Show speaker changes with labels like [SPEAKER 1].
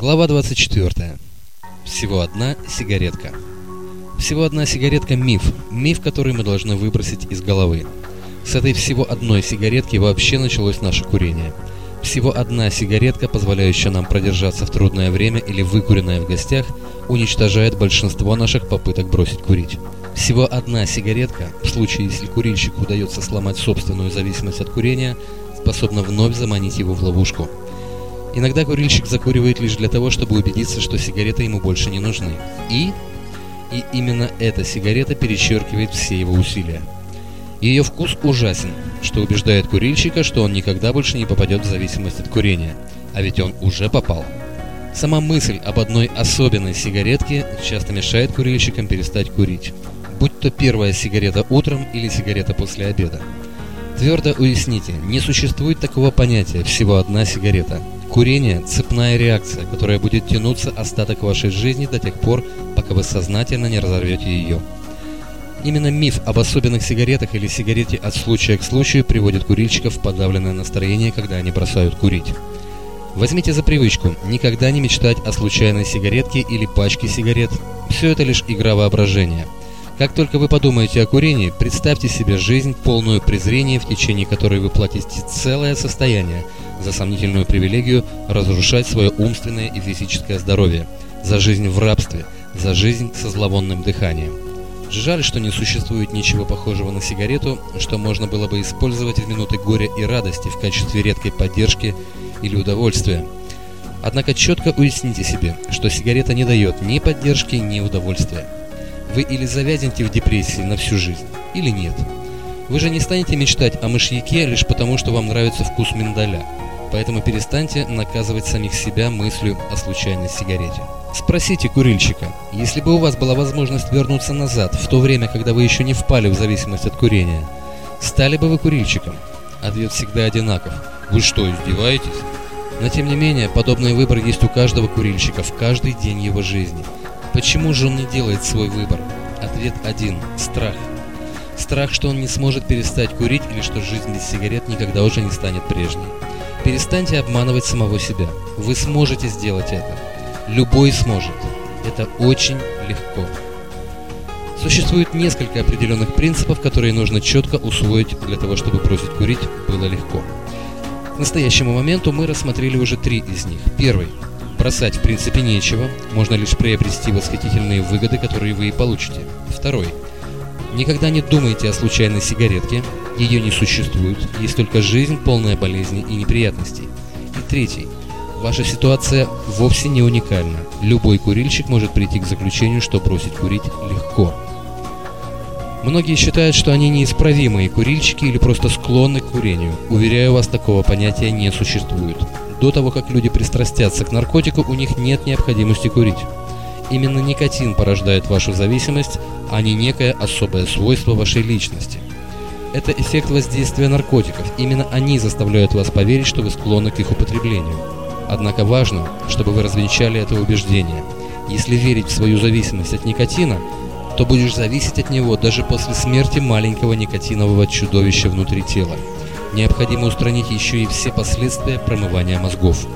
[SPEAKER 1] Глава 24. Всего одна сигаретка. Всего одна сигаретка – миф. Миф, который мы должны выбросить из головы. С этой всего одной сигаретки вообще началось наше курение. Всего одна сигаретка, позволяющая нам продержаться в трудное время или выкуренная в гостях, уничтожает большинство наших попыток бросить курить. Всего одна сигаретка, в случае если курильщику удается сломать собственную зависимость от курения, способна вновь заманить его в ловушку – Иногда курильщик закуривает лишь для того, чтобы убедиться, что сигареты ему больше не нужны. И... И именно эта сигарета перечеркивает все его усилия. Ее вкус ужасен, что убеждает курильщика, что он никогда больше не попадет в зависимость от курения. А ведь он уже попал. Сама мысль об одной особенной сигаретке часто мешает курильщикам перестать курить. Будь то первая сигарета утром или сигарета после обеда. Твердо уясните, не существует такого понятия «всего одна сигарета». Курение – цепная реакция, которая будет тянуться остаток вашей жизни до тех пор, пока вы сознательно не разорвете ее. Именно миф об особенных сигаретах или сигарете от случая к случаю приводит курильщиков в подавленное настроение, когда они бросают курить. Возьмите за привычку никогда не мечтать о случайной сигаретке или пачке сигарет. Все это лишь игра воображения – как только вы подумаете о курении, представьте себе жизнь, полную презрения, в течение которой вы платите целое состояние за сомнительную привилегию разрушать свое умственное и физическое здоровье, за жизнь в рабстве, за жизнь со зловонным дыханием. Жаль, что не существует ничего похожего на сигарету, что можно было бы использовать в минуты горя и радости в качестве редкой поддержки или удовольствия. Однако четко уясните себе, что сигарета не дает ни поддержки, ни удовольствия. Вы или завязнете в депрессии на всю жизнь, или нет. Вы же не станете мечтать о мышьяке лишь потому, что вам нравится вкус миндаля. Поэтому перестаньте наказывать самих себя мыслью о случайной сигарете. Спросите курильщика, если бы у вас была возможность вернуться назад, в то время, когда вы еще не впали в зависимость от курения, стали бы вы курильщиком? Ответ всегда одинаков. Вы что, издеваетесь? Но тем не менее, подобный выбор есть у каждого курильщика в каждый день его жизни – Почему же он не делает свой выбор? Ответ один – страх. Страх, что он не сможет перестать курить или что жизнь без сигарет никогда уже не станет прежней. Перестаньте обманывать самого себя. Вы сможете сделать это. Любой сможет. Это очень легко. Существует несколько определенных принципов, которые нужно четко усвоить для того, чтобы бросить курить было легко. К настоящему моменту мы рассмотрели уже три из них. Первый Бросать в принципе нечего, можно лишь приобрести восхитительные выгоды, которые вы и получите. Второй. Никогда не думайте о случайной сигаретке, ее не существует, есть только жизнь, полная болезней и неприятностей. И третий. Ваша ситуация вовсе не уникальна. Любой курильщик может прийти к заключению, что бросить курить легко. Многие считают, что они неисправимые курильщики или просто склонны к курению. Уверяю вас, такого понятия не существует. До того, как люди пристрастятся к наркотику, у них нет необходимости курить. Именно никотин порождает вашу зависимость, а не некое особое свойство вашей личности. Это эффект воздействия наркотиков. Именно они заставляют вас поверить, что вы склонны к их употреблению. Однако важно, чтобы вы развенчали это убеждение. Если верить в свою зависимость от никотина, то будешь зависеть от него даже после смерти маленького никотинового чудовища внутри тела необходимо устранить еще и все последствия промывания мозгов.